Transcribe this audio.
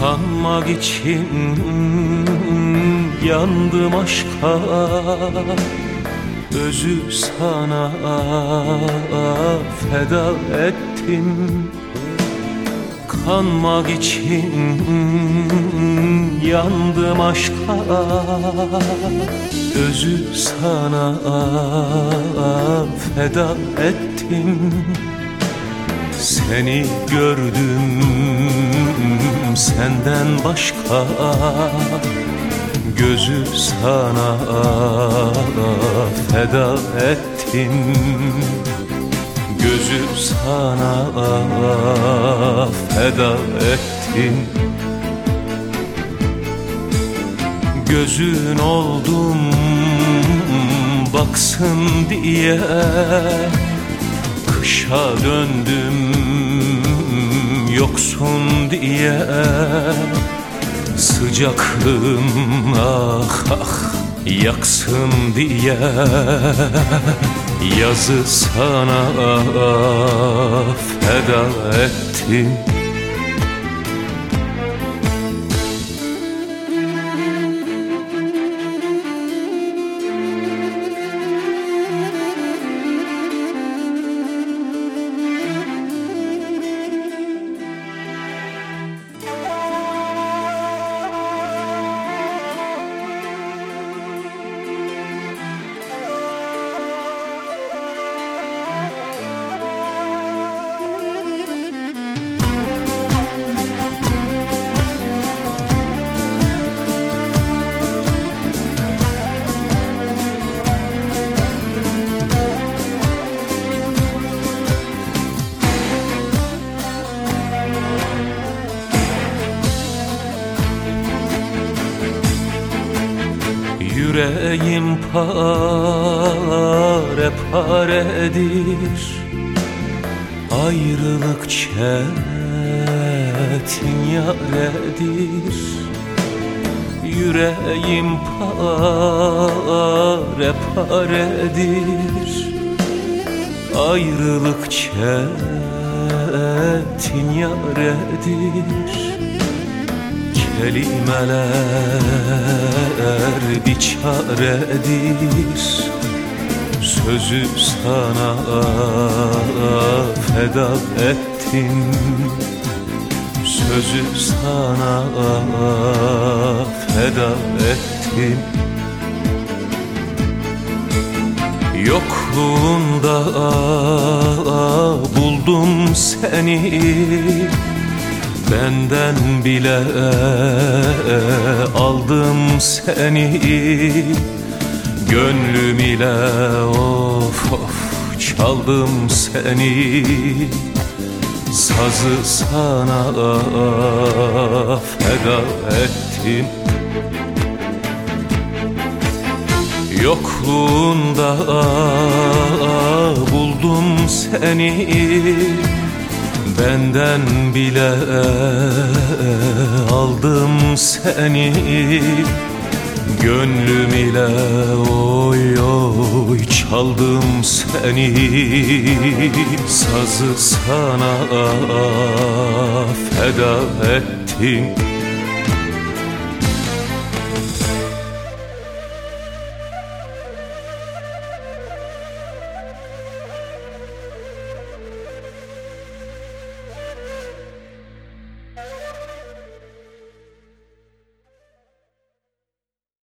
Kanmak için yandım aşka. Özü sana feda ettim. Kanmak için yandım aşka. Özü sana feda ettim. Seni gördüm senden başka Gözü sana feda ettim. Gözü sana feda ettim. Gözün oldum baksın diye Kışa döndüm yoksun diye Sıcaklığın ah ah yaksın diye Yazı sana feda ettim Yüreğim pare paredir. Ayrılık çetin yaredir. Yüreğim pare paredir. Ayrılık çetin yaredir Kelimeler bir çaredir Sözü sana feda ettim. Sözü sana feda ettim. Yokluğunda buldum seni Benden bile aldım seni. Gönlüm ile of of çaldım seni. Sazı sana feda ettim. Yokluğunda buldum seni Benden bile aldım seni. Gönlüm ile oy oy çaldım seni. Sazı sana feda ettim